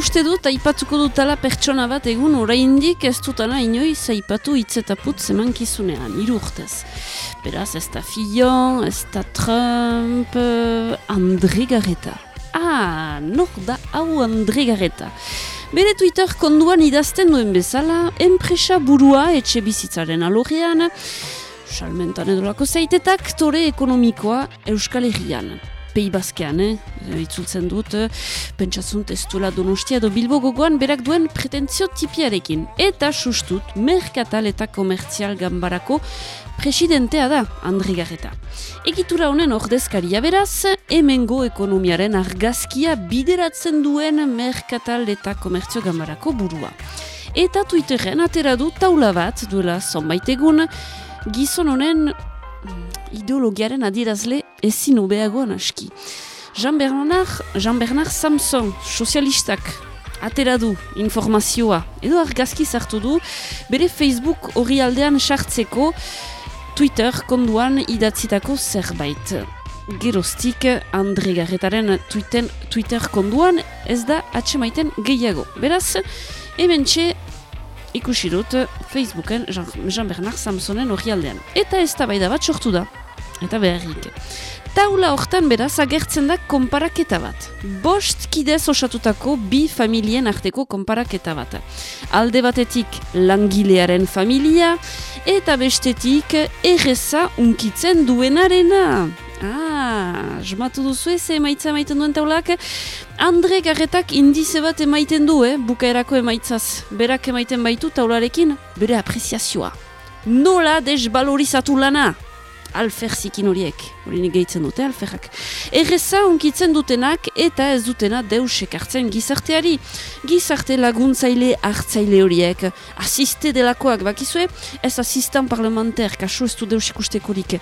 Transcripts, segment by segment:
Uste dut, aipatuko dutala pertsona bat egun oraindik ez dutana inoiz aipatu hitz eta putz emankizunean, hiru urtez. Beraz, ez da Fillon, ez da Trump, uh, André Gareta. Ah, nor da hau André Gareta. Bere Twitter konduan idazten duen bezala, enpresa burua etxe bizitzaren alogean, salmentan edolako zaitetak, tore ekonomikoa Euskal Herrian peibazkean, eh? itzultzen dut, eh? pentsatzunt ez duela donostia edo bilbo gogoan berak duen pretentzio tipiarekin. Eta sustut, merkatal eta komertzial gambarako presidentea da, Andri Garreta. Egitura honen ordezkaria beraz, hemengo ekonomiaren argazkia bideratzen duen merkatal eta komertzio gambarako burua. Eta Twitterren atera du taula bat duela zonbait egun, gizon honen ideologiaren adirazle ezin ubeagoan aski. Jean Bernard, Jean Bernard Samson, sozialistak, atera du informazioa, edo argazki zartu du, bere Facebook hori aldean sartzeko Twitter konduan idatzitako zerbait. Geroztik Andre Garretaren Twitter, Twitter konduan ez da atxemaiten gehiago. Beraz, hemen txe ikusi dut Facebooken Jean Bernard Samsonen hori aldean. Eta ez da bat sortu da eta beharrik. Taula hortan beraz agertzen da konparaketa bat. Bost kidez osatutako bi familien arteko konparaketa bat. Alde batetik langilearen familia eta bestetik erreza unkitzen duenarena. Ah, jmatu duzu ez emaitza emaiten duen taulak. Andre Garretak indize bat emaiten du, eh? bukaerako emaitzaz. Berak emaiten baitu taularekin, bere apreziazioa. Nola desbalorizatu lana? alferzikin horiek, hori gehitzen dute alferrak. Erreza onkitzen dutenak eta ez dutena deusek hartzen gizarteari. Gizarte laguntzaile hartzaile horiek, asiste delakoak bakizue, ez asistan parlamenter, kaso ez du deus ikustekorik.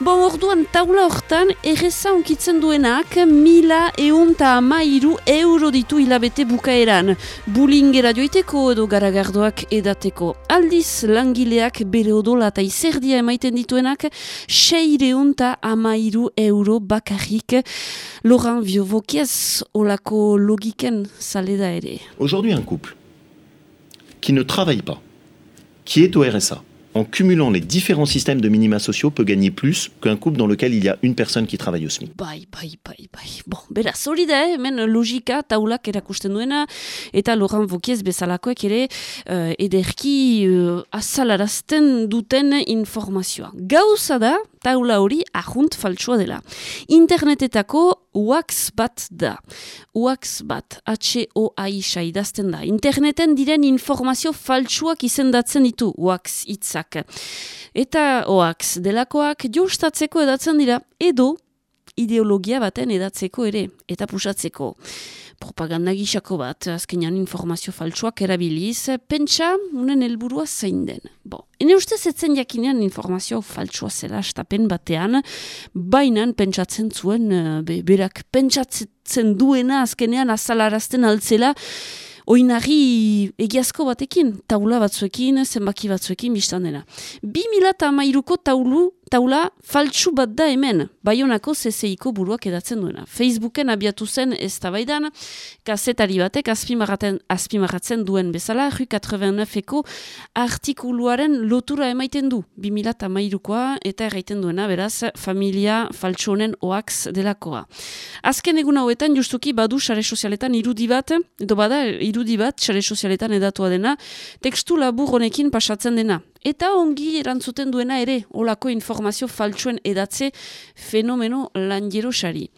Bon, orduan taula hortan, erreza onkitzen duenak mila eunta ama iru euro ditu hilabete bukaeran. Bulingera joiteko edo garagardoak edateko. Aldiz langileak bere odola eta izerdia emaiten dituenak, seireunta amairu euro bakarrik Laurent Viovokiez olako logiken saleda ere? Aujourd'hui un couple qui ne travaille pas, qui est au RSA, en cumulant les différents systèmes de minima sociaux, peut gagner plus qu'un couple dans lequel il y a une personne qui travaille au SMIC. Bai, bai, bai, bai. Bon, beraz, hori da, hemen logika taulak erakusten duena, eta Laurent Vokiez bezalakoek ere uh, ederki uh, azalarazten duten informazioa. Gauza da, taula hori ahunt faltsua dela. Internetetako wax bat da. Wax bat, H-O-A-I-sa idazten da. Interneten diren informazio faltsuak izendatzen ditu wax hitzak. Eta wax delakoak jostatzeko edatzen dira, edo ideologia baten edatzeko ere, eta pusatzeko propaganda gixako bat, azkenean informazio faltsuak erabiliz, pentsa, unen helburua zein den. Bo, ene uste zetzen jakinean informazio faltsua zela estapen batean, bainan pentsatzen zuen, eh, be, berak pentsatzen duena azkenean azalarazten altzela, oinari egiazko batekin, taula batzuekin, zenbaki batzuekin, biztan dena. Bi mila eta taulu, taula faltsu bat da hemen, baionako CCIko buruak edatzen duena. Facebooken abiatu zen ez tabaidan, kazetari batek azpimarratzen duen bezala, Rue 89eko artikuluaren lotura emaiten du, 2000 amairukoa, eta erraiten duena, beraz, familia faltsu honen oaks delakoa. Azken egun hauetan, justuki, badu sare sozialetan irudi bat, edo bada, irudi bat, sare sozialetan edatua dena, tekstu labur honekin pasatzen dena. Eta ongi erantzuten duena ere, olako informazio faltsuen edatze fenomeno lanjero sari.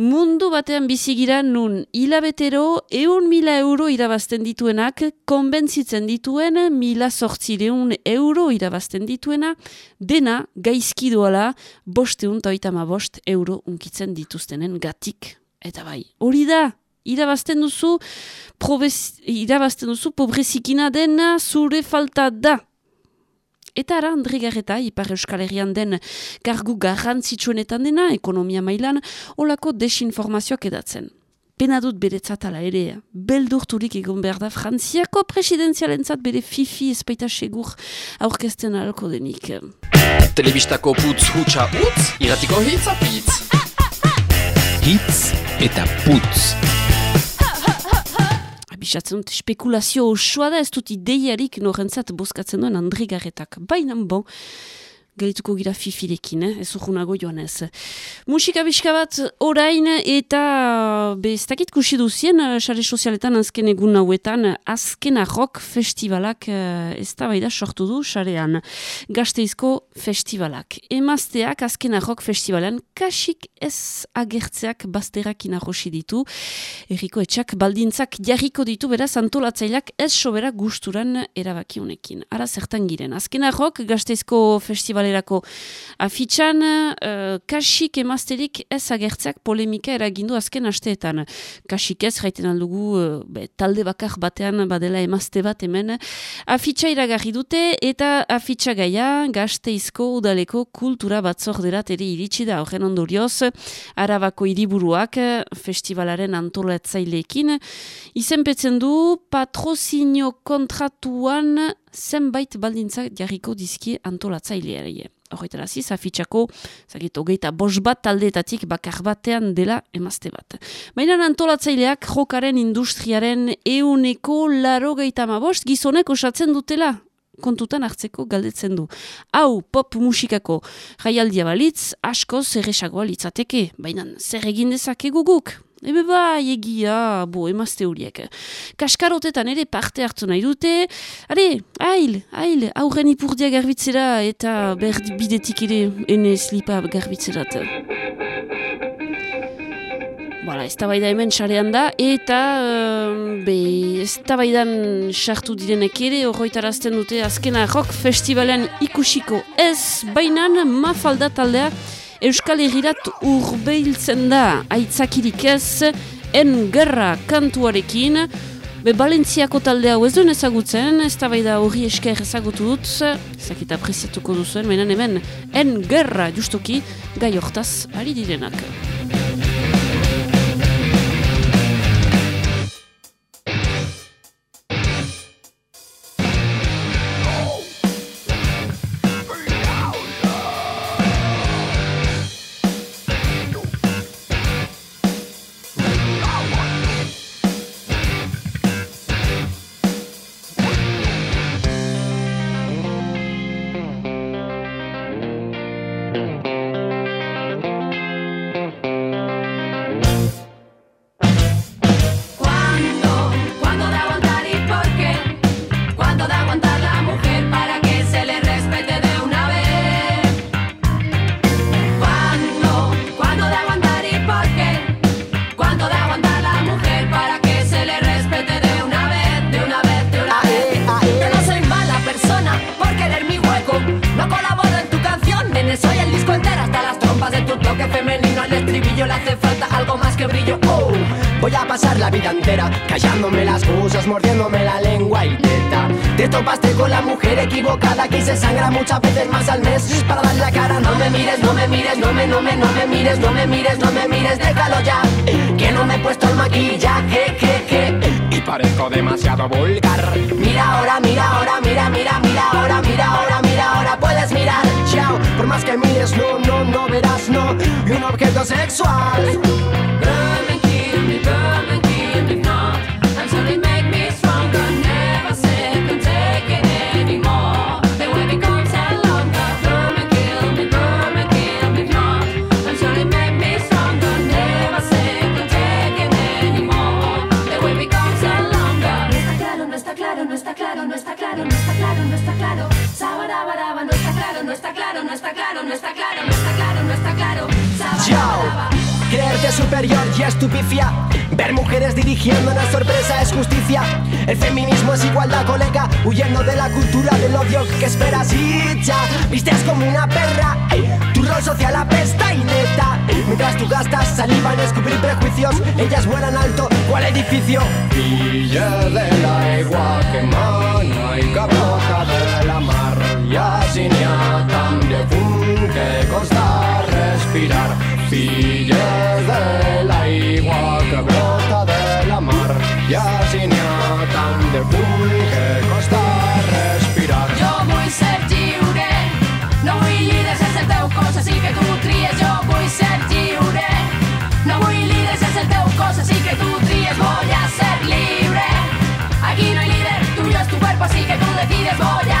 Mundu batean bizigira nun hilabetero eun mila euro irabazten dituenak, konbentzitzen dituen mila sortzireun euro irabazten dituena, dena gaizki doala bosteun taoitama bost euro unkitzen dituztenen gatik. Eta bai, hori da, irabazten duzu, irabazten duzu pobrezikina dena zure falta da. Eta ara, Andri Garreta, Ipar Euskal Herrian den kargu garrantzitsuenetan dena, ekonomia mailan, olako desinformazioak edatzen. Pena dut beretzatala ere, beldurturik egon behar da Frantziako presidenzialentzat bere fifi espaita segur aurkezten alko denik. Telebistako putz hutsa utz, iratiko hitz apitz. Hitz eta putz. Pisatzen dut, spekulazio osoa da, ez dut ideiarik norentzat bozkatzen duen Andri Garretak. Baina, bon, gelituko gira fifirekin, eh? ez urgunago joan ez. Musika bizka bat orain eta be, ez dakit kusi duzien, eh, sare sozialetan azken egun hauetan, azkena rock festivalak eh, ez da baida sortu du sarean. Gazteizko festivalak. Emazteak azkena rock festivalean kasik ez agertzeak bazterak inarrosi ditu. Eriko etxak baldintzak jarriko ditu beraz antolatzaileak ez sobera gusturan erabaki honekin. Ara zertan giren. Azkena rock gazteizko festivalera festivalerako afitxan, uh, kasik emazterik ez agertzeak polemika eragindu azken asteetan. Kasik ez, jaiten aldugu, uh, be, talde bakar batean badela emazte bat hemen. Afitxa iragarri dute eta afitxa gaia gazteizko udaleko kultura batzorderat ere iritsi da horren ondorioz, arabako hiriburuak festivalaren antolatzaileekin. Izenpetzen du patrozinio kontratuan zenbait baldintzak jarriko dizki antolatzaileari. Horretara ziz, afitxako, zagit, hogeita bos bat taldeetatik bakar batean dela emazte bat. Baina antolatzaileak jokaren industriaren euneko laro geita bost gizonek osatzen dutela kontutan hartzeko galdetzen du. Hau, pop musikako jaialdia balitz, asko zerresagoa litzateke, baina zer egin dezakegu guk? Ebe bai, egia, bo, emazte horiek. Kaskarotetan ere parte hartu nahi dute. Are, hail, hail, aurren ipurdia garbitzera eta berdi bidetik ere ene slipa garbitzerat. Voilà, ez da hemen xarean da, eta uh, be, ez da sartu direnek ere, horroitarazten dute azkena rock festivalen ikusiko ez, bainan mafalda taldeak Euskal Herrirat urbeiltzen da. Aitzakirik ez en gerra kantuarekin. Be Balentziako talde hau ez duen ezagutzen, ez da hori esker ezagutu dut, ezakita apresiatuko duzuen, menan hemen en gerra justuki gai hortaz ari direnak. femenino al estribillo le hace falta algo más que brillo. Oh, voy a pasar la vida entera callándome las cosas, mordiéndome la lengua y teta. Te topaste con la mujer equivocada que se sangra muchas veces más al mes para dar la cara. No me mires, no me mires, no me, no me, no me mires, no me mires, no me mires, déjalo ya. Que no me he puesto el maquillaje, je, je. Y parezco demasiado vulgar. Mira ahora, mira ahora, mira, mira, mira ahora, mira ahora. Mira ahora puedes mirar. Chao, por más que mires, no, no, no verás, no. Y un objeto sexual. Superior y estupicia. Ver mujeres dirigiendo una sorpresa es justicia. El feminismo es igualdad, colega, huyendo de la cultura del odio que esperas y ya. Vistes como una perra, tu rol social apesta y neta. Mientras tú gastas saliva en descubrir prejuicios, ellas vuelan alto, ¿cuál edificio? Villa de la igual que mana y cabroja de la mar. Y así ni a tan de que costa respirar. filla de l'aigua que brota de la mar. Ja si n'hi ha tant de fluid que costa respirar. Jo vull ser lliure, no vull líders, és el teu cos, així que tu tries. Jo vull ser lliure, no vull líders, és el teu cos, així que tu tries. Voy a ser libre, aquí no hay líder, tuyo es tu cuerpo, así que tú decides. Voy a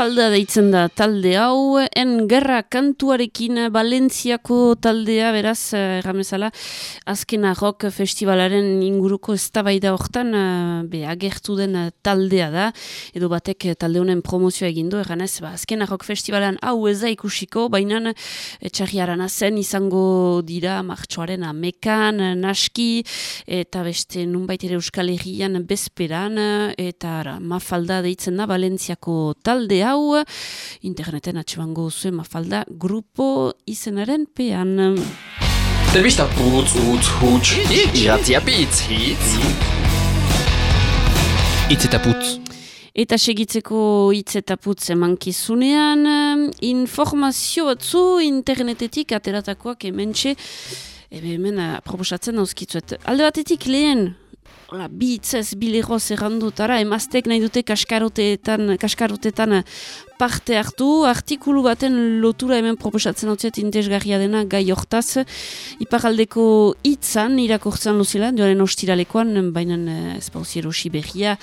Mafalda deitzen da. Talde hau, en gerra kantuarekin Valentziako taldea, beraz, eh, erramezala, azkena rock festivalaren inguruko eztabaida hortan, eh, be, agertu den eh, taldea da, edo batek eh, talde honen promozioa egin du, erranez, ba, azkena rock festivalan hau ez da ikusiko, baina etxarriarana zen izango dira martxoaren amekan, eh, naski, eta beste nunbait ere Euskal Herrian bezperan, eh, eta ara, Mafalda deitzen da Valentziako talde hau, interneten atxebango zuen Mafalda grupo izenaren pean. Telebista putz, utz, huts, irratia pitz, hitz. Itz eta putz. Eta segitzeko hitz eta putz emankizunean, informazio batzu internetetik ateratakoak hementxe, ebe hemen proposatzen dauzkitzuet. Alde batetik lehen, Hola, bi hitzez, bi legoz errandutara, emaztek nahi dute kaskaroteetan, kaskarotetan eh, parte hartu, artikulu baten lotura hemen proposatzen hau intesgarria dena gai hortaz, iparaldeko hitzan irakortzen luzela, joaren ostiralekoan, baina eh, ez pauzi erosi berria,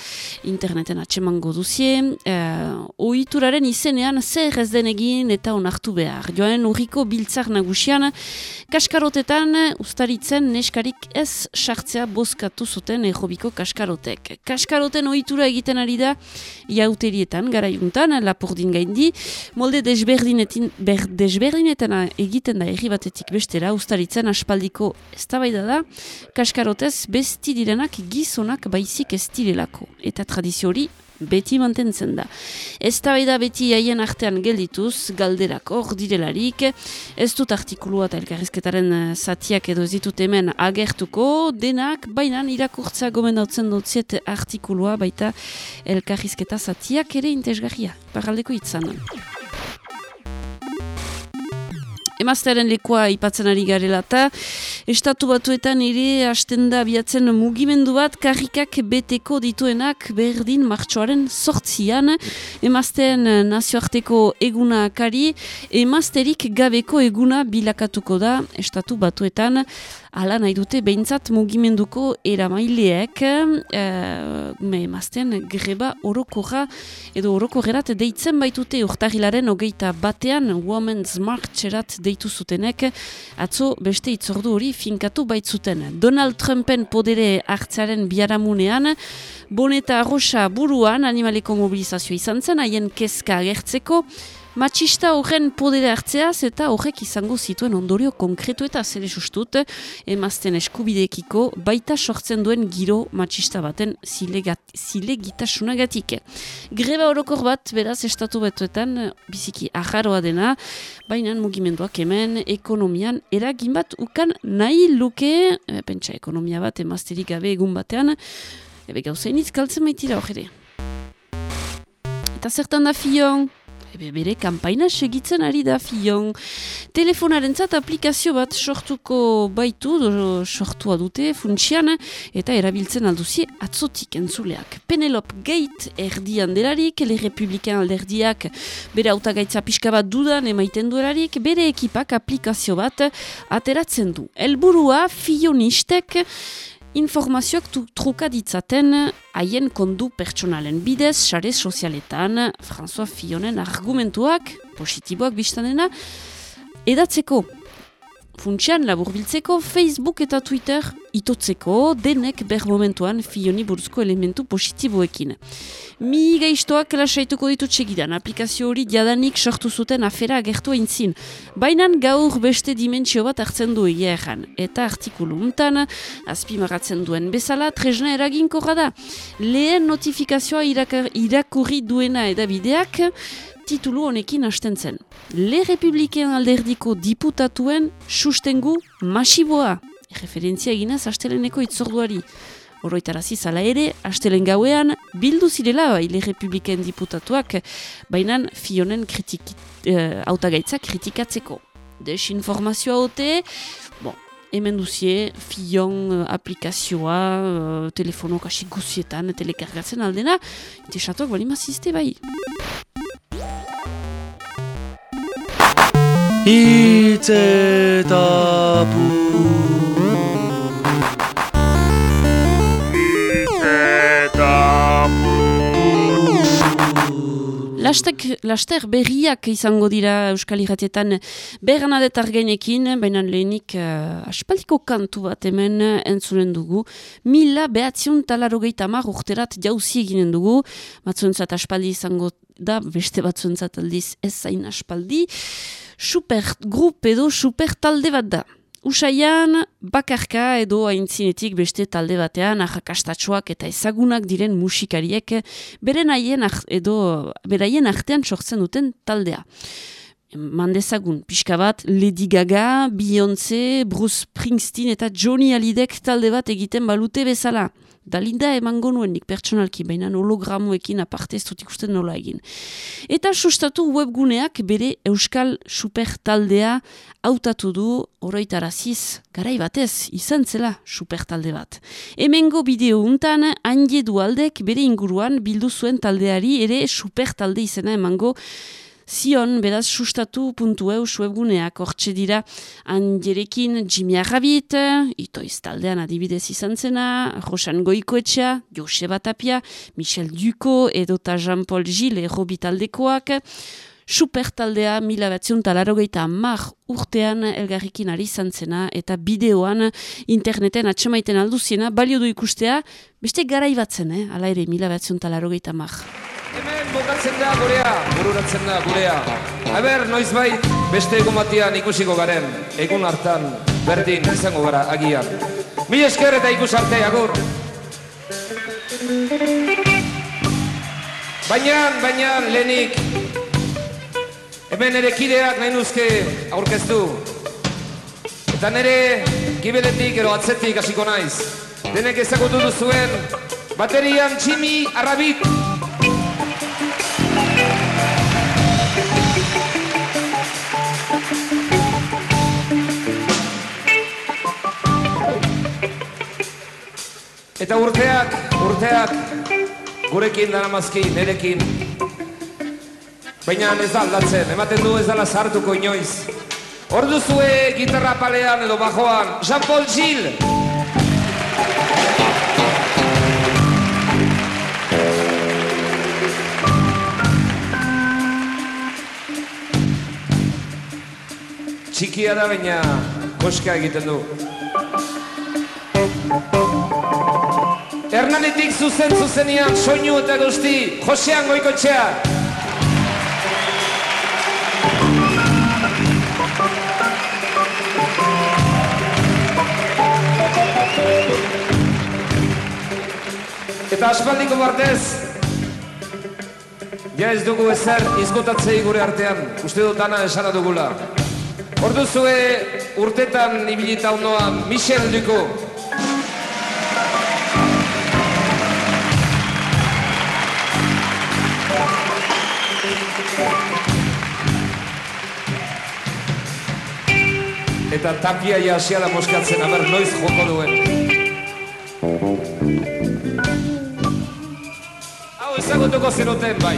interneten atsemango duzie, uh, ohituraren izenean zer ez den egin eta onartu behar. Joaren urriko biltzar nagusian, kaskarotetan ustaritzen neskarik ez sartzea bozkatu zuten errobiko kaskarotek. Kaskaroten ohitura egiten ari da iauterietan, garaiuntan, lapurdin gaindi, molde desberdinetin, ber, desberdinetan egiten da erri batetik bestera, ustaritzen aspaldiko eztabaida da, kaskarotez besti direnak gizonak baizik ez direlako. Eta tradizio hori beti mantentzen da. Ez da beti haien artean geldituz, galderak hor direlarik, ez dut artikulua eta elkarrizketaren eh, zatiak edo ez ditut hemen agertuko, denak, baina irakurtza gomendatzen dutziet artikulua, baita elkarrizketa zatiak ere intesgarria, parraldeko itzan. Emaztearen lekoa ipatzen ari garela eta estatu batuetan ere hasten da abiatzen mugimendu bat karrikak beteko dituenak berdin martxoaren sortzian emazteen nazioarteko eguna kari emazterik gabeko eguna bilakatuko da estatu batuetan Hala nahi dute behintzat mugimenduko eramaileek e, emazten greba orokorra edo orokorrerat deitzen baitute urtahilaren hogeita batean Women's Marcherat deitu zutenek atzo beste itzordu hori finkatu baitzuten. Donald Trumpen podere hartzaren biaramunean boneta arroxa buruan animaleko mobilizazio izan zen haien kezka agertzeko Matxista horren podere hartzeaz eta horrek izango zituen ondorio konkretu eta zere sustut emazten eskubideekiko baita sortzen duen giro matxista baten zilegitasunagatik. Greba orokor bat, beraz, estatu betuetan biziki aharoa dena, baina mugimenduak hemen ekonomian eragin bat ukan nahi luke, e, pentsa ekonomia bat emazterik gabe egun batean, ebe gauzainitz galtzen baitira hor ere. Eta zertan da fion? Bere kanpaina segitzen ari da fion. Telefonarentzat aplikazio bat sortuko baitu, do, sortua dute funtsian, eta erabiltzen alduzie atzotik entzuleak. Penelope Gate erdian delarik, Le Republikan alderdiak bere autagaitza pixka bat dudan emaiten duelarik, bere ekipak aplikazio bat ateratzen du. Helburua fionistek informazioak truka ditzaten haien kondu pertsonalen bidez, sare sozialetan, François Fionen argumentuak, positiboak biztanena, edatzeko. Funtsian laburbiltzeko Facebook eta Twitter itotzeko denek ber momentuan Fioni buruzko elementu positiboekin. Mi gaiztoak lasaituko ditut segidan, aplikazio hori jadanik sortu zuten afera agertu aintzin. Baina gaur beste dimentsio bat hartzen du egia erran. Eta artikulu untan, azpimarratzen duen bezala, tresna eraginkorra da. Lehen notifikazioa irakurri duena edabideak, titulu honekin hasten zen. Le Republiken alderdiko diputatuen sustengu masiboa. Referentzia eginaz asteleneko itzorduari. Oroitarazi zala ere, astelen gauean, bildu zirela bai Le Republiken diputatuak, baina Fionen kritik, eh, autagaitza kritikatzeko. Desinformazioa ote, bon, hemen duzie, Fion eh, aplikazioa, eh, telefono kasi guzietan, telekargatzen aldena, itesatuak bali mazizte bai. Hitz eta Lastek, laster berriak izango dira Euskal Irratietan Bernadet Argenekin, baina lehenik uh, aspaldiko kantu bat hemen entzunen dugu. Mila behatziun talarogeita mar urterat jauzi eginen dugu. Batzuentzat aspaldi izango da, beste batzuentzat aldiz ez zain aspaldi. Super grup edo super talde bat da. Usaian, bakarka edo aintzinetik beste talde batean ahakastatxoak eta ezagunak diren musikariek beren haien edo beraien artean sortzen duten taldea. Mandezagun, pixka bat, Lady Gaga, Beyoncé, Bruce Springsteen eta Johnny Halidek talde bat egiten balute bezala. Dalinda emango nuen nik pertsonalki, baina hologramoekin aparte ez dut ikusten nola egin. Eta sustatu webguneak bere Euskal Super taldea hautatu du oroitaraziz garai batez izan zela super talde bat. Hemengo bideo untan Anje Dualdek bere inguruan bildu zuen taldeari ere super talde izena emango Zion, beraz, sustatu.eus webguneak hortxe dira Anjerekin Jimmy Arrabit, Itoiz taldean adibidez izan zena, Rosan Goikoetxea, Joseba Tapia, Michel Duko edota Jean-Paul Gilles errobi taldekoak, super taldea mila batzion talarogeita mar urtean elgarrikin ari izan eta bideoan interneten atxemaiten alduziena balio du ikustea, beste garai batzen, eh? ala ere mila batzion talarogeita mar. Hemen botatzen da gurea, bururatzen da gurea. Aber, noiz bai, beste egun batian ikusiko garen, egun hartan, berdin izango gara agian. Mi esker eta ikus arte, agur. Baina, baina, lehenik, hemen ere kideak nahi nuzke aurkeztu. Eta nire gibeletik ero atzetik hasiko naiz. Denek ezagutu duzuen, baterian Jimmy Arrabit. Eta urteak, urteak, gurekin daramazki, nerekin. Baina ez da aldatzen, ematen du ez dala sartuko inoiz. Hor duzue gitarra palean edo bajoan, Jean-Paul Gilles. Txikia da baina koska egiten du. Hernanetik zuzen zuzenian soinu eta guzti, Josean Goikotxea. Eta aspaldiko partez, ja ez dugu ezer izkotatzei gure artean, uste dut dana esana dugula. Orduzue urtetan ibilita ondoa Michel Duko. Eta tapia jasia da moskatzen, aber noiz joko duen. Hau ezagutuko zenuten bai.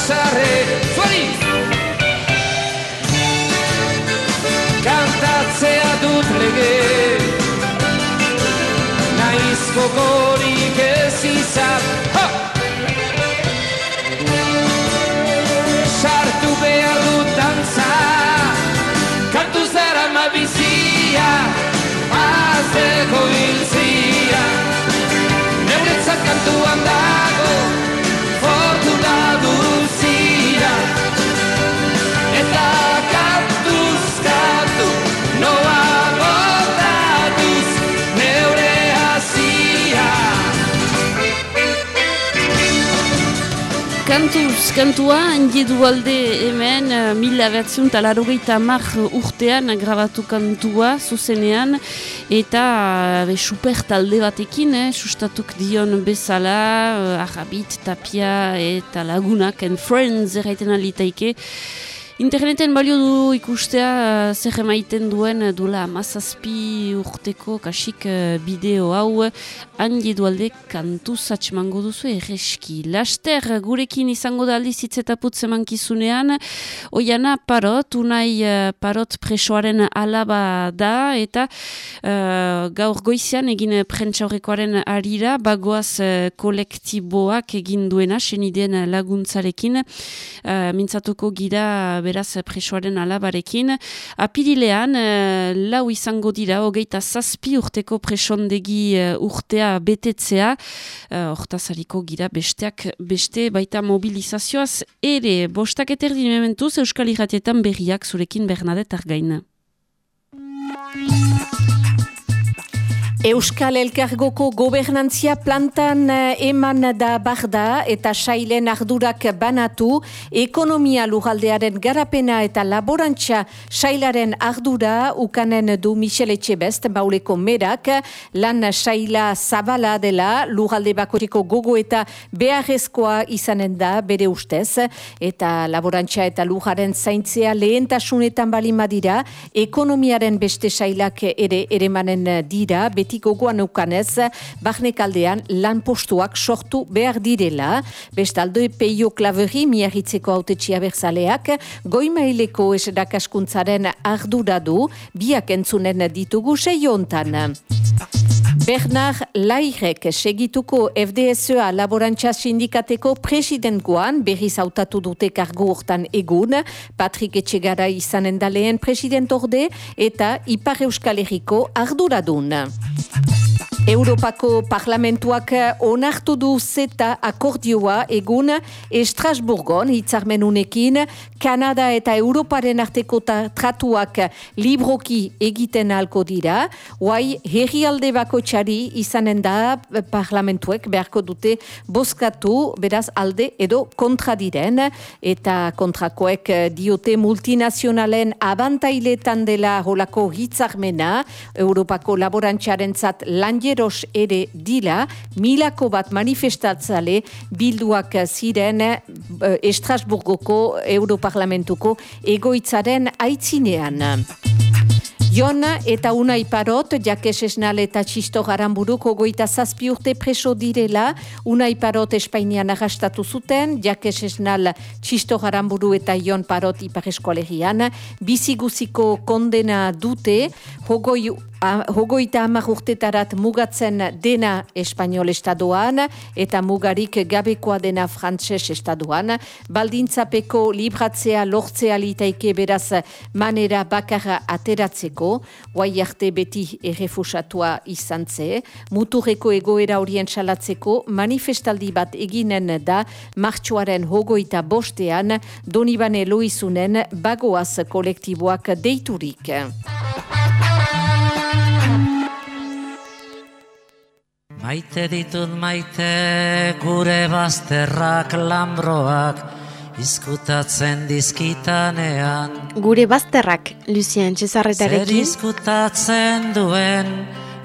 Azarre Zuari! Kantatzea dut lege. Naiz gogorik ez izan. Ha! Sartu behar dut dantza. Kantu zara ma bizia. Azteko hiltzia. Neuretzat kantuan dago Kantuz, kantua, handiedu alde hemen, eh, mila behatziun eta larogeita mar urtean grabatu kantua, zuzenean, eta eh, be, super talde batekin, eh, sustatuk dion bezala, eh, Arrabit, Tapia eta Lagunak, and Friends erraiten alitaike, Interneten balio du ikustea uh, zer emaiten duen uh, duela amazazpi urteko kasik uh, bideo hau. Handi dualde kantu zatxemango duzu erreski. Laster gurekin izango da aldiz hitzetaputz emankizunean. Oiana parot, unai parot presoaren alaba da eta uh, gaur goizian egin prentsaurrekoaren arira bagoaz uh, kolektiboak egin duena senideen laguntzarekin. Uh, mintzatuko gira beraz presoaren alabarekin. Apirilean, uh, lau izango dira, hogeita zazpi urteko presondegi uh, urtea betetzea, hortazariko gira besteak beste baita mobilizazioaz ere, bostak eterdin mementuz Euskal Iratietan berriak zurekin Bernadette Argaina. Euskal Elkargoko gobernantzia plantan eh, eman da barda eta sailen ardurak banatu, ekonomia lugaldearen garapena eta laborantza sailaren ardura ukanen du Michel Etxebest, bauleko merak, lan saila zabala dela, lugalde bakoriko gogo eta beharrezkoa izanen da bere ustez, eta laborantza eta lujaren zaintzea lehentasunetan balima dira, ekonomiaren beste sailak ere eremanen dira, beti gogoan eukanez, barnekaldean lan postuak sortu behar direla. Bestaldo peio klaveri miarritzeko autetxia berzaleak, goimaileko esedakaskuntzaren ardura du, biak entzunen ditugu seiontan. Bernard Lairek segituko FDSA laborantza sindikateko presidentuan berriz hautatu dute kargu hortan egun, Patrik Etxegara izanen daleen president eta Ipar Euskal Herriko arduradun. Europako parlamentuak onartu du zeta akordioa egun Estrasburgon hitzarmenunekin. Kanada eta Europaren arteko tratuak libroki egiten alko dira, guai herrialde bako txari izanen da parlamentuek beharko dute bozkatu beraz alde edo kontra diren. Eta kontrakoek diote multinazionalen abantailetan dela holako hitzarmena. Europako laborantxaren zat lanjeros ere dila milako bat manifestatzale bilduak ziren eh, Estrasburgoko Europarlamentuko egoitzaren aitzinean. Jon eta Unai Parot, Jakes Esnal eta Txisto Garamburuko goita zazpi urte preso direla, Unai Parot Espainian arrastatu zuten, Jakes Esnal Txisto Garamburu eta Jon Parot Ipar Eskolegian, biziguziko kondena dute, hogoi A, hogoita hamar urtetarat mugatzen dena Espainol estadoan eta mugarik gabekoa dena frantses estadoan. Baldintzapeko libratzea lortzea litaike beraz manera bakarra ateratzeko, guai arte beti errefusatua izan ze, muturreko egoera horien salatzeko manifestaldi bat eginen da martxoaren hogoita bostean Donibane Loizunen bagoaz kolektiboak deiturik. Maite ditut maite gure bazterrak lambroak izkutatzen dizkitanean. Gure bazterrak, Lucien Zer Txezarretarekin, izkutatzen duen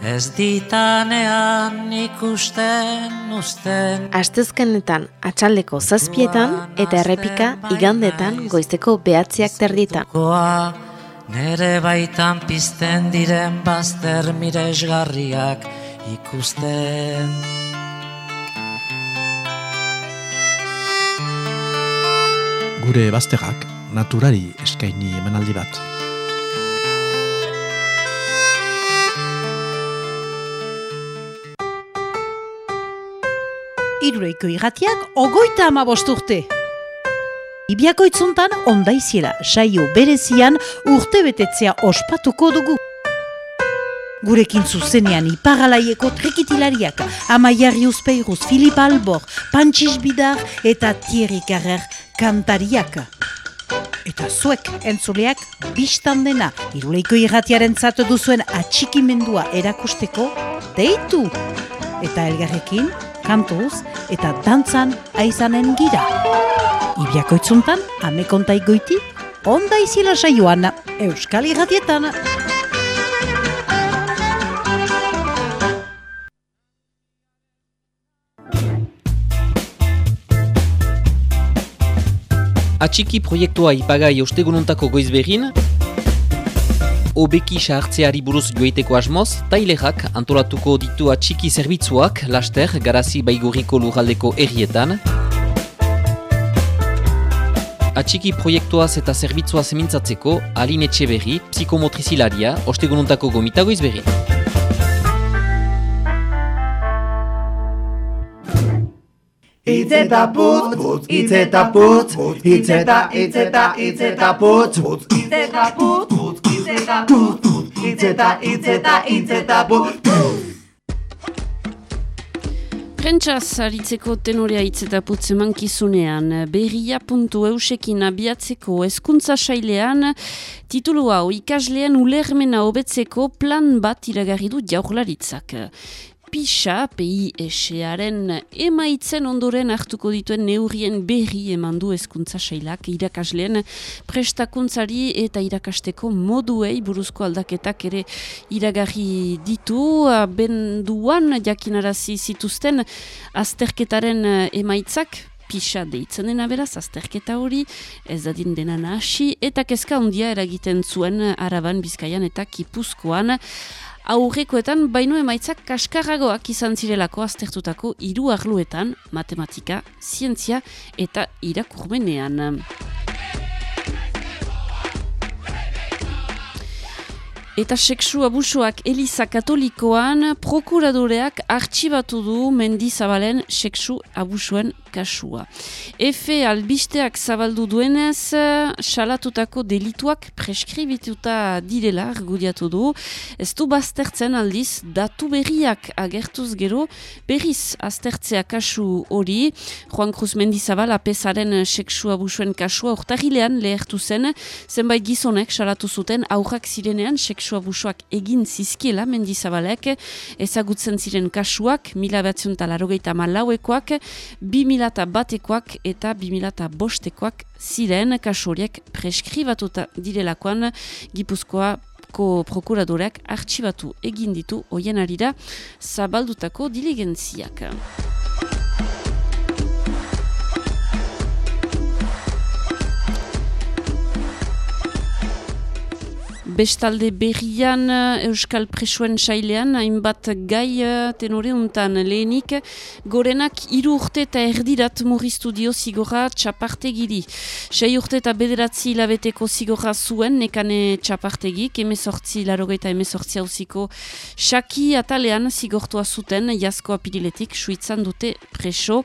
ez ditanean ikusten usten astezkenetan atxaldeko zazpietan eta errepika igandetan goizeko behatziak terdietan. Koa nere baitan pizten diren bazter miresgarriak ikusten Gure bazterrak naturari eskaini emanaldi bat. Irureiko irratiak ogoita ama urte. Ibiako itzuntan ondaiziela saio berezian urte betetzea ospatuko dugu. Gurekin zuzenean iparalaieko trekitilariak, Amaiarri Uzpeiruz, Filip Albor, Pantxis Bidar eta Thierry Carrer kantariak. Eta zuek entzuleak biztan dena iruleiko irratiaren zatu duzuen atxikimendua erakusteko deitu. Eta elgarrekin, kantuz eta dantzan aizanen gira. Ibiako itzuntan, amekontai goiti, onda izila saioan, Euskal Irratietan. Atxiki proiektua ipagai ostegununtako goizberin, obeki sahartzeari buruz joiteko asmoz, tailerak antolatuko ditu atxiki zerbitzuak laster garazi baigurriko lurraldeko errietan. Atxiki proiektuaz eta zerbitzuaz emintzatzeko, Aline Etxeberri, psikomotrizilaria, ostegununtako gomita goizberin. Itz eta putz, itz eta putz, itz eta, itz eta, itz eta putz, itz eta putz, itz eta putz, itz eta, itz eta, itz eta putz. Prentsaz aritzeko tenorea hitz eta putz emankizunean, berria.eusekin abiatzeko hezkuntza sailean, titulu hau ikaslean ulermena hobetzeko plan bat iragarri du jaurlaritzak. PISA, PISaren emaitzen ondoren hartuko dituen neurrien berri eman du hezkuntza sailak irakasleen prestakuntzari eta irakasteko moduei buruzko aldaketak ere iragarri ditu. Benduan jakinarazi zituzten azterketaren emaitzak pisa deitzen dena beraz, azterketa hori, ez dadin dena nahasi, eta kezka handia eragiten zuen araban, bizkaian eta kipuzkoan, aurrekoetan baino emaitzak kaskarragoak izan zirelako aztertutako hiru arloetan matematika, zientzia eta irakurmenean. Eta sexu abusuak Eliza Katolikoan prokuradoreak artxibatu du mendizabalen sexu abusuen kasua. Efe albisteak zabaldu duenez, salatutako delituak preskribituta direla argudiatu du. Ez du baztertzen aldiz, datu berriak agertuz gero, berriz aztertzea kasu hori. Juan Cruz Mendizabal apesaren sexu abusuen kasua urtahilean lehertu zen, zenbait gizonek salatu zuten aurrak zirenean sexu abusuak egin zizkiela mendizabalek, ezagutzen ziren kasuak, mila batzion talarrogeita malauekoak, bi milata batekoak eta bi milata bostekoak ziren kasu horiek preskribatuta direlakoan Gipuzkoa ko prokuradoreak artxibatu egin ditu hoien arira zabaldutako diligentziak. Bestalde berrian eh, Euskal Presuen sailean, hainbat gai eh, tenore untan lehenik, gorenak iru urte eta erdirat murriztu dio zigorra txapartegiri. Sei urte eta bederatzi hilabeteko zigorra zuen, nekane txapartegik, emezortzi, larogeita emezortzi hauziko, xaki atalean zigortua zuten, jasko apiriletik, suitzan dute preso,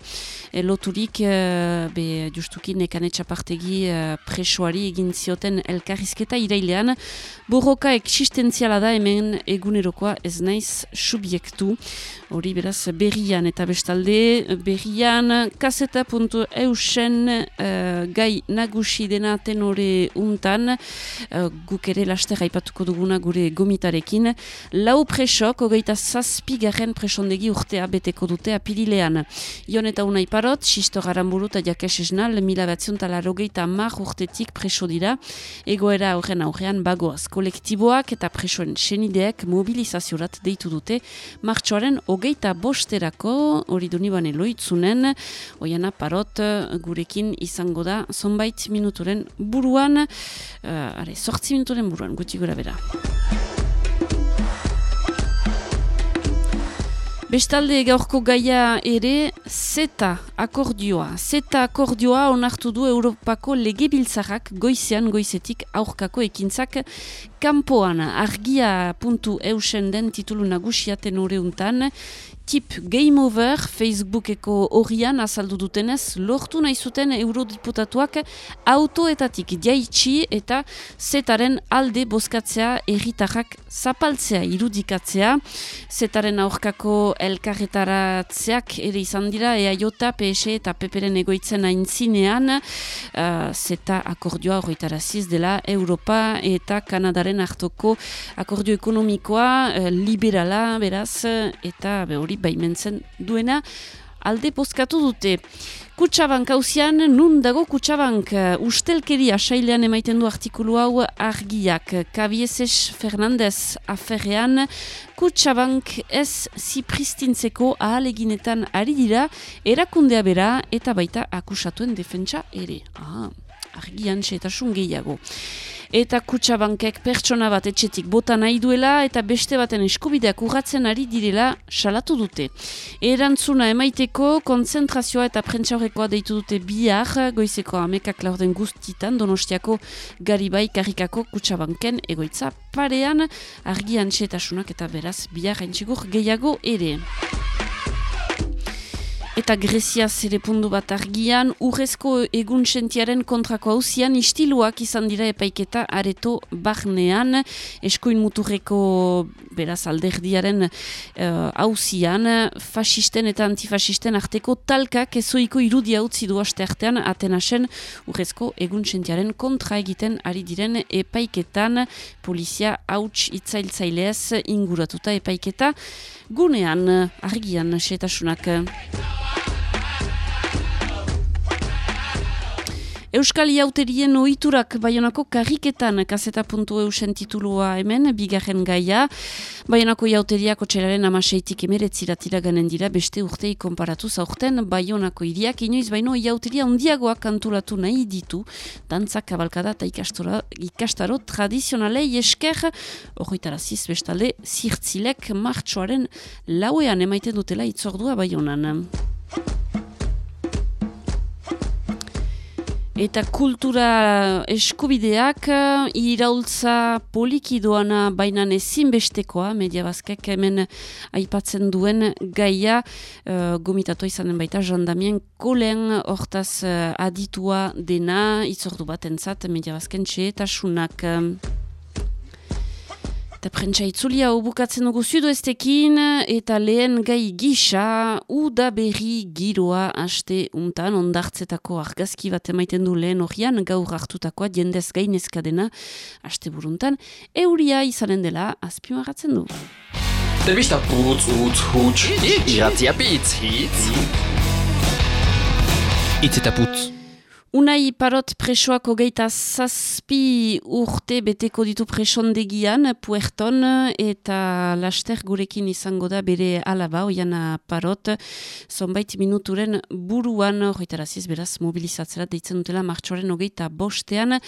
loturik, e, be, justuki, nekane txapartegi e, presoari egin zioten elkarrizketa irailean, Borroka existenziala da hemen egunerokoa ez naiz subiektu. Hori beraz berrian eta bestalde berrian kaseta.eusen uh, gai nagusi dena tenore untan uh, guk ere laster aipatuko duguna gure gomitarekin. Lau presok, hogeita zazpi garen presondegi urtea beteko dute apirilean. Ion eta unai parot, Sisto Garamburu eta Jakes Esnal, mila batzion tala rogeita mar urtetik preso dira. Egoera horren aurrean bagoaz kolektiboak eta presoen senideek mobilizaziorat deitu dute martxoaren hogeita bosterako hori dunibane loitzunen oiana parot gurekin izango da zonbait minuturen buruan uh, are, sortzi minuturen buruan guti gura bera Bestalde gaurko gaia ere zeta akordioa. Zeta akordioa onartu du Europako legebiltzarrak goizean goizetik aurkako ekintzak kanpoan argia puntu eusen den titulu nagusiaten horeuntan tip Game Over Facebookeko horian azaldu dutenez, lortu nahi zuten eurodiputatuak autoetatik jaitsi eta zetaren alde bozkatzea erritarrak zapaltzea, irudikatzea. Zetaren aurkako elkarretaratzeak ere izan dira, ea jota, PS eta peperen egoitzen aintzinean, uh, zeta akordioa horretaraziz dela Europa eta Kanadaren hartoko akordio ekonomikoa, uh, liberala, beraz, eta hori baimentzen duena alde pozkatu dute. Kutsabank hausian, nun dago Kutsabank ustelkeria sailean emaiten du artikulu hau argiak. Kabieses Fernandez aferrean, Kutsabank ez zipristintzeko ahaleginetan ari dira, erakundea bera eta baita akusatuen defentsa ere. Ah, argian txetasun gehiago eta kutsabankek pertsona bat etxetik bota nahi duela eta beste baten eskubideak urratzen ari direla salatu dute. Erantzuna emaiteko konzentrazioa eta prentsaurrekoa deitu dute bihar goizeko amekak laurden guztitan donostiako garibai karikako kutsabanken egoitza parean argian txetasunak eta beraz bihar haintzigur gehiago ere. Eta Grezia zerepundu bat argian, urrezko egun sentiaren kontrako hausian istiluak izan dira epaiketa areto barnean, eskuin muturreko beraz alderdiaren hausian, uh, fasisten eta antifasisten arteko talkak ezoiko irudia utzi du aste artean atenasen urrezko egun sentiaren kontra egiten ari diren epaiketan, polizia hauts itzailtzaileaz inguratuta epaiketa, gunean argian setasunak. Euskal Iauterien oiturak Baionako karriketan kaseta puntu hemen, bigarren gaia. Baionako Iauteriak otxeraren amaseitik emeretziratira ganen dira, beste urtei konparatu zaurten Baionako iriak, inoiz baino Iauteria ondiagoak kantulatu nahi ditu, dantzak kabalkada eta ikastaro tradizionalei esker, horretaraziz bestalde, zirtzilek martxoaren lauean emaiten dutela itzordua Baionan. Eta kultura eskubideak eh, iraultza polikidoana bainan ezinbestekoa, media bazkek hemen aipatzen duen gaia uh, gomitatu izanen baita jandamien kolen hortaz uh, aditua dena itzordu bat entzat media bazken txetasunak. Eta prentsa itzulia bukatzen dugu zuduestekin eta lehen gai gisa uda berri giroa haste untan ondartzetako argazki bat emaiten du lehen horian gaur hartutakoa jendez gainezka dena haste buruntan euria izanen dela azpimagatzen du. Telebista putz, utz, huts, iratzia pitz, hitz. Itz eta putz. Unai parot presoak hogeita zazpi urte beteko ditu presondegian, puerton, eta laster gurekin izango da bere alaba, oiana parot, zonbait minuturen buruan, horretaraziz beraz, mobilizatzera deitzen dutela martxoaren hogeita bostean.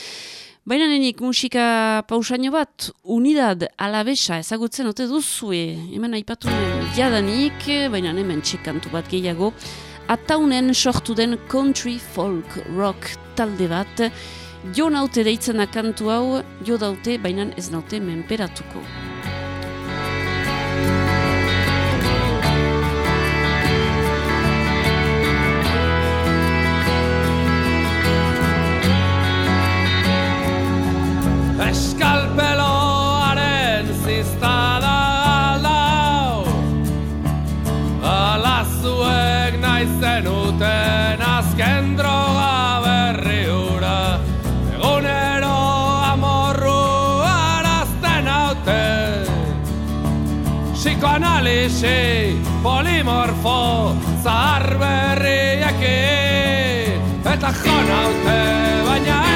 Baina nenik musika pausaino bat, unidad alabesa ezagutzen ote duzue, hemen aipatu jadanik, baina hemen txekantu bat gehiago, ataunen sortu den country folk rock talde bat, jo naute deitzen akantu hau, jo daute baina ez naute menperatuko. Eskalpeloaren naizen uten azken droga berri hura Egunero amorru arazten haute. Psikoanalisi polimorfo zahar berriekin Eta jo baina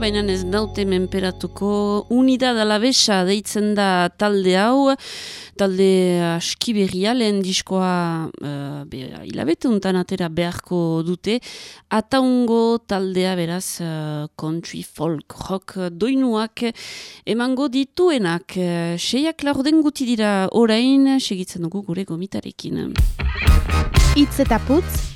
baina ez naute menperatuko unidad alabesa deitzen da talde hau, talde askiberria lehen diskoa be, hilabete untan atera beharko dute, ataungo taldea beraz uh, country folk rock doinuak emango dituenak. Uh, seiak laurden guti dira orain, segitzen dugu gure gomitarekin. Itz eta putz,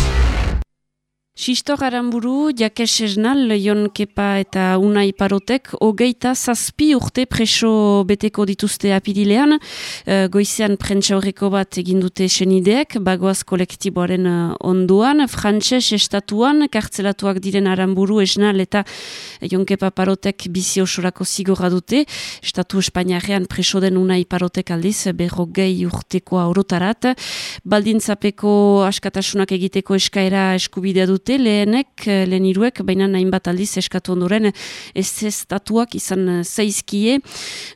Sistor Aramburu, Jakes Esnal, Jon Kepa eta Unai Parotek, hogeita zazpi urte preso beteko dituzte apirilean, uh, goizean prentsa horreko bat egindute senideek, bagoaz kolektiboaren uh, onduan, frantses estatuan, kartzelatuak diren Aramburu, Esnal eta Jon Kepa Parotek bizi osorako zigorra dute, estatu Espainiarean preso den Unai Parotek aldiz, berro gehi urtekoa orotarat, baldintzapeko askatasunak egiteko eskaera eskubidea dute, dute lehenek, eh, lehen iruek, baina hainbat aldiz eskatu ondoren ez estatuak izan eh, zaizkie.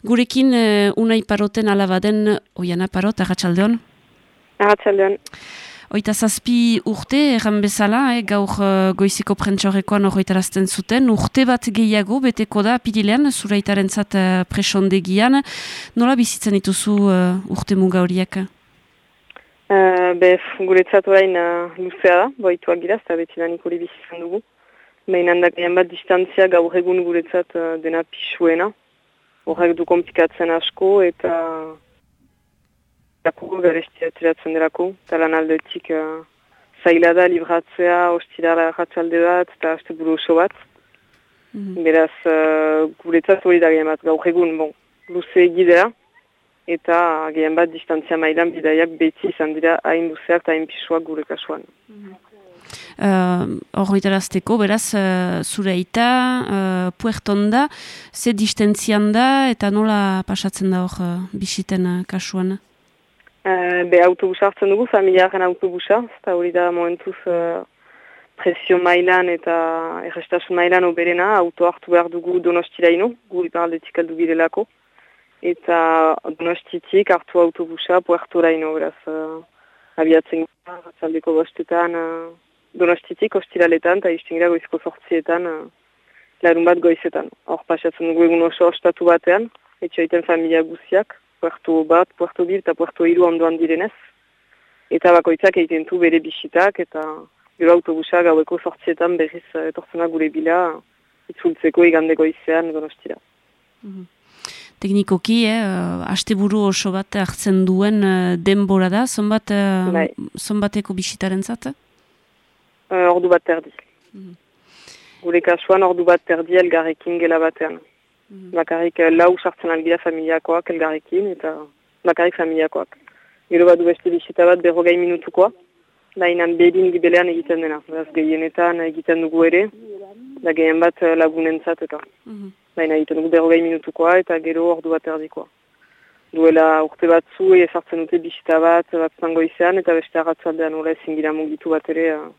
Gurekin unai paroten alabaden, oiana parot, agatxaldeon? Agatxaldeon. Oita zazpi urte, erran bezala, eh, gaur uh, goiziko prentxorrekoan horretarazten zuten, urte bat gehiago beteko da apirilean, zuraitaren zat uh, presondegian. Nola bizitzen dituzu uh, urte muga horiek? Uh, be, guretzat orain uh, luzea da, boituak gira, eta beti lan ikori bizizan dugu. Behin handak bat distantzia gaur egun guretzat uh, dena pixuena. Horrek du komplikatzen asko eta dakugu garestia tiratzen derako. Eta lan aldetik uh, zaila da libratzea, ostirara ratzalde bat eta haste buru oso bat. Mm -hmm. Beraz, uh, guretzat hori da bat gaur egun, bon, luze egidea eta gehen bat distantzia mailan bidaiak beti izan dira hain duzeak eta hain pisuak gure kasuan. Hor uh, beraz, uh, zure eta uh, puerton da, ze distantzian da eta nola pasatzen da hor uh, bisiten uh, kasuan? Uh, be autobusa hartzen dugu, familiaren autobusa, eta hori da momentuz uh, presio mailan eta errestasun mailan oberena, auto hartu behar dugu donostira ino, gu iparaldetik aldu birelako eta donostitik hartu autobusa Puerto Raino, beraz, uh, abiatzen gara, zaldeko bostetan uh, donostitik, ostiraletan, eta iztengira goizko sortzietan, uh, larun bat goizetan. Hor pasatzen dugu egun oso ostatu batean, etxoiten familia guziak, Puerto bat, Puerto bil eta Puerto iru ondoan direnez, eta bakoitzak egiten du bere bisitak, eta gero autobusa gaueko sortzietan berriz etortzena gure bila, itzultzeko igandeko izan donostira. Mm teknikoki, eh, asteburu oso bat hartzen duen uh, denbora da, zonbat, uh, bai. zonbateko bisitaren zat? Uh, ordu bat terdi. Mm Gure kasuan ordu bat terdi elgarrekin gela batean. Mm Bakarrik lau sartzen algira familiakoak elgarrekin eta bakarrik familiakoak. Gero bat du beste bisita bat berrogei minutukoa. Lainan bedin gibelean egiten dena. Beraz gehienetan egiten dugu ere. Da gehien bat lagunentzat eta. Mm baina egiten dugu berrogei minutukoa eta gero ordu bat erdikoa. Duela urte batzu, ezartzen dute bisita bat, bat zango izan, eta beste agatzaldean nola ezin gira mugitu bat ere, uh,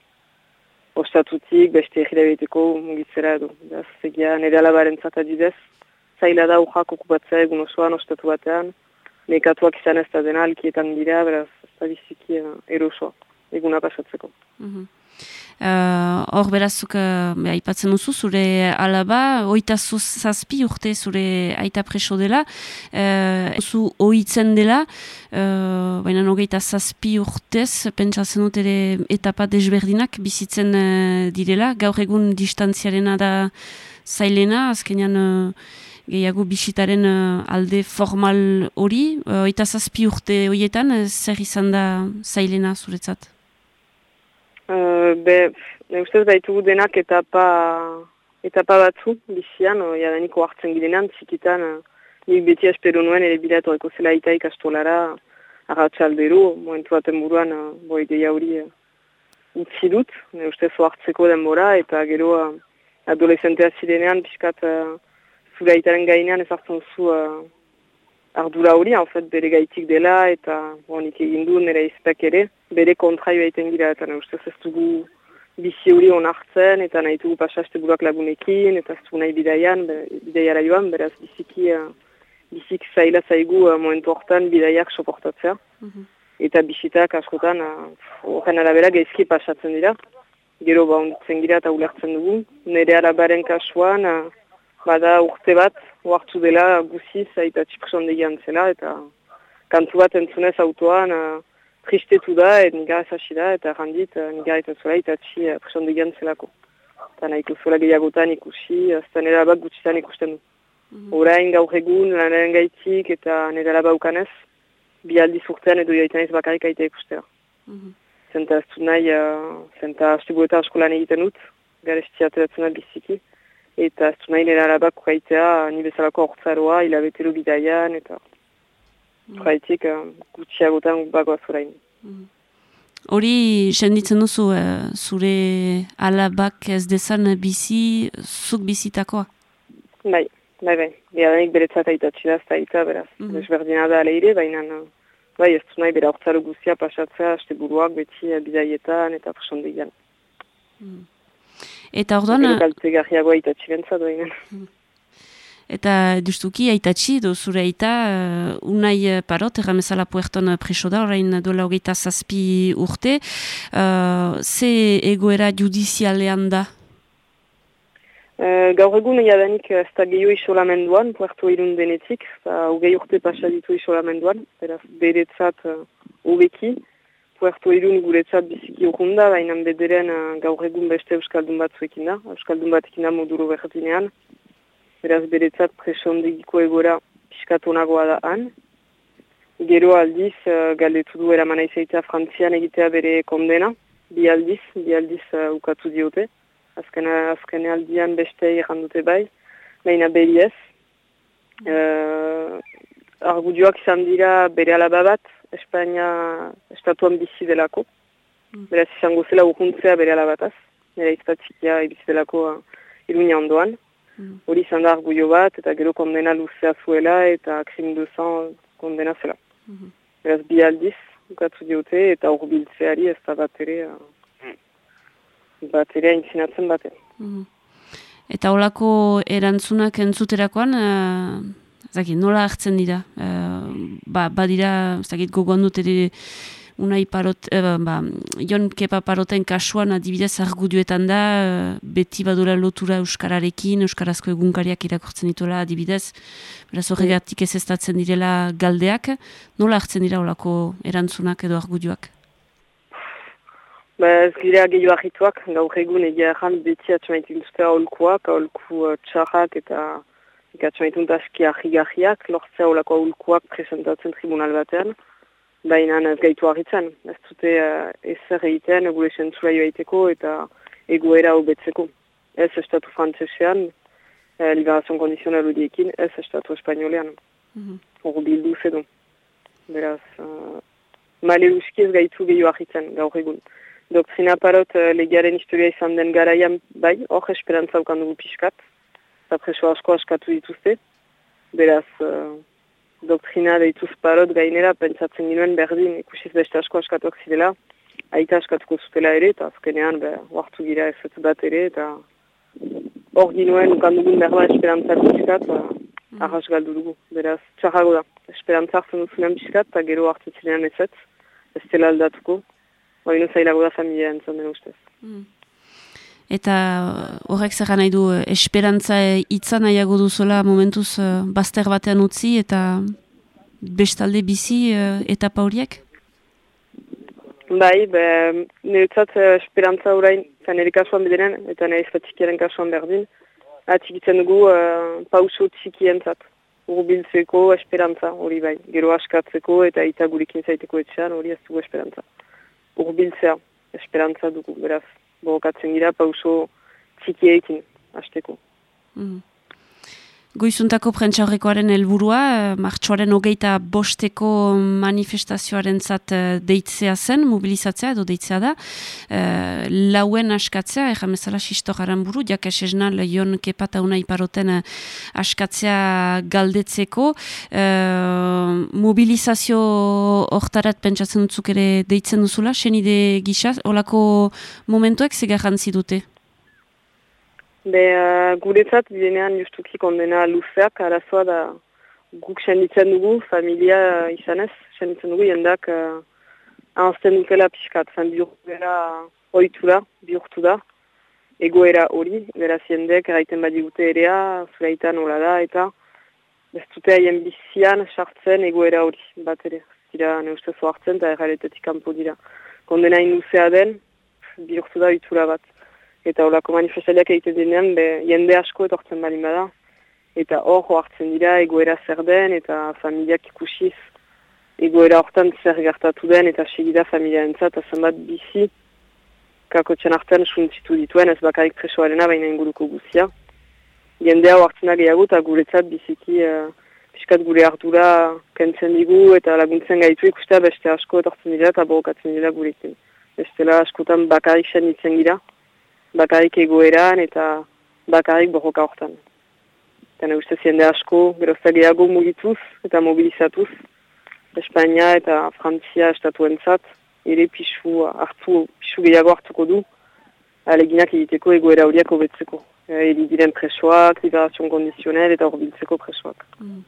ostatutik, beste egira behiteko mugitzera edo. Beraz, egia nire alabaren zata didez, zaila da urrak okupatzea egun osoan ostatu batean, nekatuak izan ez da dena alkietan dira, beraz, ez da biziki uh, erosoa, eguna pasatzeko. Mm Eh, hor uh, berazuk uh, aipatzen duzu, zure alaba, oita zazpi urte zure aita preso dela, uh, zu oitzen dela, uh, baina nogeita zazpi urtez, pentsatzen dut ere etapa desberdinak bizitzen uh, direla, gaur egun distantziarena da zailena, azkenean uh, gehiago bisitaren alde formal hori, uh, oita zazpi urte horietan, zer izan da zailena zuretzat? Uh, be, ne ustez baitugu denak etapa, etapa batzu, bizian, o, jadaniko hartzen girenan, zikitan, uh, nik beti espero nuen ere bilatoreko zela eta ikastolara, arratxalderu, momentu baten buruan, uh, boi deia hori uh, utzi dut, ne ustez hartzeko denbora, eta gero uh, adolescentea zirenean, piskat uh, zura itaren gainean ezartzen zu uh, ardura hori, en fait, bere gaitik dela, eta honik egin du, nire izpek ere, bere kontraio egiten gira, eta nahi ustez ez dugu bizi hori onartzen, eta nahi dugu pasaste buruak lagunekin, eta ez dugu nahi bidaian, bidaiara joan, beraz biziki, uh, bizik zaila zaigu uh, momentu hortan bidaiak soportatzea. Mhm. Eta bisitak askotan, horren uh, arabera gaizki pasatzen dira. Gero ba onditzen gira eta ulertzen dugu. Nire arabaren kasuan, bada urte bat, oartu dela guziz eta txipresondegian zela, eta kantu bat entzunez autoan uh, tristetu da, et nigar hasi da, eta randit uh, nigar eta zola eta txi uh, presondegian zelako. Eta nahiko zola gehiagotan ikusi, azta nera bat gutxitan ikusten du. Mm -hmm. gaur egun, lanaren gaitik eta nera laba ukanez, bi aldi zurtean edo joitan ez bakarrik aita ikustera. Mm -hmm. zenta ez du nahi, uh, zenta astibueta askolan egiten dut, garestia ateratzen biziki, eta ez du nahi nire alabak ukaitea, ni bezalako hortzaroa, hilabetero bidaian, eta Horaitik, uh, gutxiagotan bagoaz orain. Hori, senditzen duzu, eh, zure alabak ez dezan bizi, zuk bizitakoa? Bai, bai, bai. Biadanik beretzat aitatxe da, eta beraz. Mm -hmm. Desberdina da aleire, baina uh, bai, ez du nahi bera hortzaro guztia pasatzea, aste buruak beti uh, bidaietan eta pasondian. Mm. Eta orduan... Eta galte garriagoa aitatxe bentzat, baina. Eta justuki aitatxi, do zure aita, uh, unai parot, erramezala puerton preso da, orain duela hogeita zazpi urte. Uh, ze egoera judizialean da? Uh, gaur egun jadanik ez da gehiago isolamenduan, puerto irun denetik, eta hogei urte pasa ditu isolamenduan, beraz beretzat uh, hobeki, puerto irun guretzat biziki urrunda, baina bederen uh, gaur egun beste euskaldun batzuekin da, euskaldun batekin da moduro berdinean, beraz beretzat presondegiko egora piskatonagoa da han. Gero aldiz, uh, galdetu du eraman aizaita frantzian egitea bere kondena, bi aldiz, bi aldiz uh, ukatu diote. Azken, azken aldian beste irrandute bai, baina beri ez. Uh, argudioak izan dira bere alaba Espainia estatuan bizi delako. Beraz izango zela urkuntzea bere alabataz. Nera izpatzikia ibizi delako uh, iruña ondoan. Hori izan da arguio bat, eta gero kondena luzea zuela, eta krim duzan kondena zela. Beraz, bi aldiz, ukatu diote, eta urbiltzeari ez da bat ere, bat ere aintzinatzen baten. Eta holako erantzunak entzuterakoan, uh, zakit, nola hartzen dira? Uh, ba, badira, zakit, gogoan dut ere, unai parot, eh, ba, jon kepa paroten kasuan adibidez argudioetan da, eh, beti badura lotura Euskararekin, Euskarazko egunkariak irakortzen dituela adibidez, beraz horregatik ez estatzen direla galdeak, nola hartzen dira olako erantzunak edo argudioak? Ba, ez gira gehiago ahituak, gaur egun egia erran beti atxamaitin dute aholkuak, aholku uh, txarrak eta atxamaitun aski ahigahiak, lortzea olako aholkuak presentatzen tribunal batean, baina ez gaitu harritzen. Ez dute uh, ezer egiten gure sentzura joaiteko eta egoera hobetzeko. Ez estatu frantzesean, uh, liberazion kondizional hodiekin, ez estatu espainolean. Hor mm -hmm. bildu zedu. Beraz, uh, male uski ez gaitu gehiago harritzen gaur egun. Doktrina parot uh, legiaren historia izan den garaian, bai, hor esperantza dugu pixkat. Eta preso asko askatu dituzte. Beraz, uh, doktrina deituz parot gainera pentsatzen ginoen berdin ikusiz beste asko askatuak zidela, aita askatuko zutela ere, eta azkenean be, huartu gira ez bat ere, eta hor ginoen ukandugun berba esperantzak bizkat, mm. arras galdu dugu, beraz, txarrago da, esperantza hartzen duzunean bizkat, eta gero hartzen zinean ez ez dela aldatuko, hori zailago da familia entzan den ustez. Mm. Eta horrek zer nahi du, esperantza hitza nahiago duzuela momentuz uh, bazter batean utzi eta bestalde bizi uh, etapa horiek? Bai, be, niretzat esperantza horrein, eta nire kasuan bidenen, eta nire izfatxikiaren kasuan berdin, atxikitzen dugu uh, pauso txikientzat. Urbiltzeko esperantza hori bai, gero askatzeko eta eta gurekin zaiteko etxean hori ez dugu esperantza. Urbiltzea esperantza dugu, beraz bokatzen gira pauso txikiekin hasteko. Mm. Goizuntako prentxaurrekoaren helburua, eh, martxoaren hogeita bosteko manifestazioaren zat eh, deitzea zen, mobilizatzea edo deitzea da. E, lauen askatzea, erramezala sistor buru, jakes esna lehion kepata unai paroten askatzea galdetzeko. E, mobilizazio hortarat pentsatzen dutzuk ere deitzen duzula, senide gisa, olako momentuek zegarrantzi dute? Be, uh, guretzat, bidenean justuki kondena luzeak, arazoa da guk senditzen dugu, familia uh, izanez, senditzen dugu, jendak uh, anzten dukela pixkat, zan bihurtu gara oitu da, bihurtu da, egoera hori, beraz jendek, eraiten badigute erea, zuraitan hola da, eta ez dute haien bizian sartzen egoera hori, bat ere, zira neustezo hartzen, eta erraretetik kanpo dira. Kondena induzea den, bihurtu da oitura bat eta horako manifestaliak egiten denean, be, jende asko etortzen balin bada. Eta hor hartzen dira egoera zer den, eta familiak ikusiz egoera hortan zer gertatu den eta segida familiarentzat zenbat bizi kakotxen artean suntzitu dituen ez bakarik presoarena baina inguruko guzia. Jende hau hartzena gehiago eta guretzat biziki uh, piskat gure ardura kentzen digu eta laguntzen gaitu ikustea beste asko etortzen dira eta borokatzen dira gurekin. Bestela askotan bakarik zen ditzen gira, bakarik egoeran eta bakarik borroka hortan. Eta ustez jende asko gerozta gehiago mugituz eta mobilizatuz Espainia eta Frantzia estatuentzat ere pixu hartu, pixu gehiago hartuko du aleginak egiteko egoera horiak hobetzeko. Eri diren presoak, liberazion kondizionel eta horbiltzeko presoak. Mm.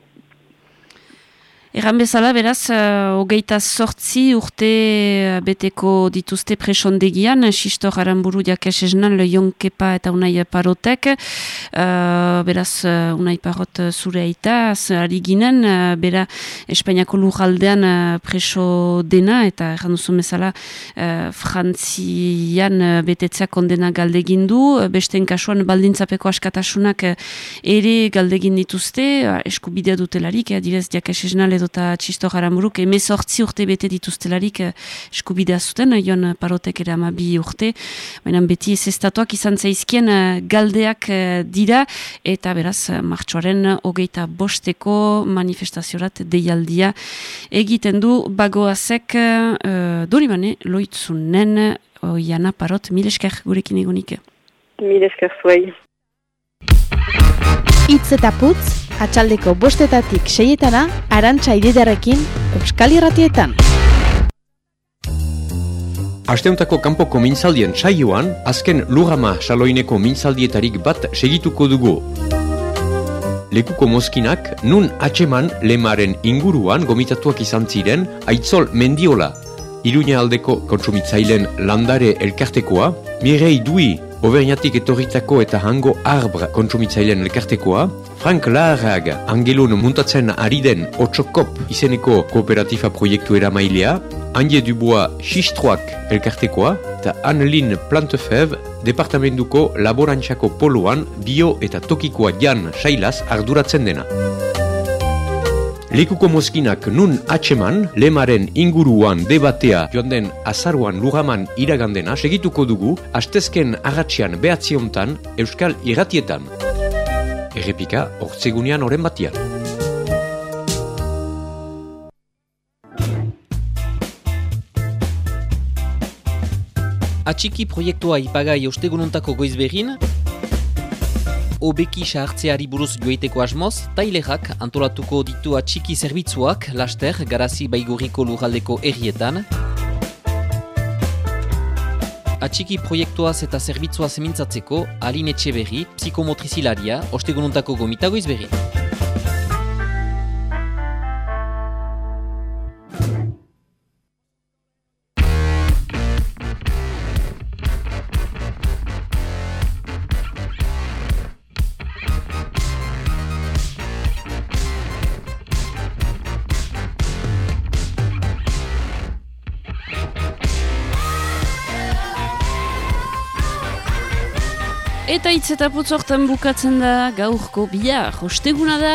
Egan bezala, beraz, uh, hogeita sortzi urte uh, beteko dituzte presondegian, Sistor Aramburu jakes esnan, Kepa eta Unai Parotek, uh, beraz, uh, Unai Parot zure aita, ari ginen, uh, bera Espainiako lujaldean uh, preso dena, eta erran duzu bezala, uh, Frantzian uh, betetzea kondena galdegin du, besten kasuan baldintzapeko askatasunak uh, ere galdegin dituzte, uh, eskubidea dutelarik, uh, direz jakes esnan, edo eta txisto jaramuruk emezortzi urte bete dituztelarik eh, eskubidea zuten, eh, joan parotek ere ama bi urte, baina beti ez estatuak izan zaizkien eh, galdeak dira, eta beraz martxoaren hogeita bosteko manifestaziorat deialdia egiten du bagoazek uh, dorimane loitzunen oiana parot, mil esker gurekin egunik. Mil esker zuei. Itz eta putz, atxaldeko bostetatik seietana, arantxa ididarekin, Euskal Irratietan. Asteuntako kanpoko mintzaldien saioan, azken lugama saloineko mintzaldietarik bat segituko dugu. Lekuko mozkinak, nun atxeman lemaren inguruan gomitatuak izan ziren, aitzol mendiola, Iruña aldeko kontsumitzailen landare elkartekoa, Mirei Dui, Oberniatik etorritako eta hango arbra kontsumitzailen elkartekoa, Frank Laharrag angelun muntatzen ari den Otsokop izeneko kooperatifa proiektu eramailea, Anje Dubois Xistroak elkartekoa eta Annelin Plantefev departamentuko laborantxako poloan bio eta tokikoa jan sailaz arduratzen dena. Lekuko mozkinak nun atxeman, lemaren inguruan debatea joan den azaruan lugaman iragandena segituko dugu, astezken agatzean behatziontan Euskal Iratietan. Errepika, ortsegunean oren batian. Atxiki proiektua ipagai ostegununtako goizberin, obeki sahartzeari buruz joiteko asmoz, tailerak antolatuko ditu atxiki zerbitzuak laster garazi baigurriko lujaldeko errietan. Atxiki proiektuaz eta zerbitzuaz emintzatzeko, Aline Etxeberri, psikomotrizilaria, ostegununtako gomitagoiz berri. Eta hitz eta putzortan bukatzen da gaurko bihar. Osteguna da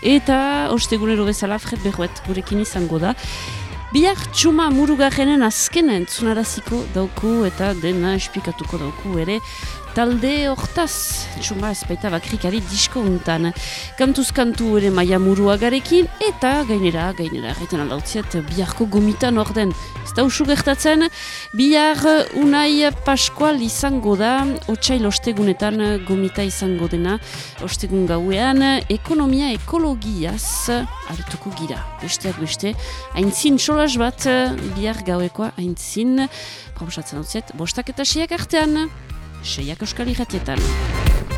eta ostegunero bezala Fred Berroet gurekin izango da. Bihar txuma murugarrenen azkena entzunaraziko dauku eta dena espikatuko dauku ere talde hortaz, txuma ez baita bakrikari disko untan. Kantuz kantu ere maia murua garekin, eta gainera, gainera, gaiten aldautziat, biharko gomitan orden. Ez da usu gertatzen, bihar unai paskual izango da, otxail ostegunetan gomita izango dena, ostegun gauean, ekonomia ekologiaz hartuko gira. Besteak beste, haintzin solas bat, bihar gauekoa haintzin, proposatzen dut bostak eta siak artean seiak euskal irratietan.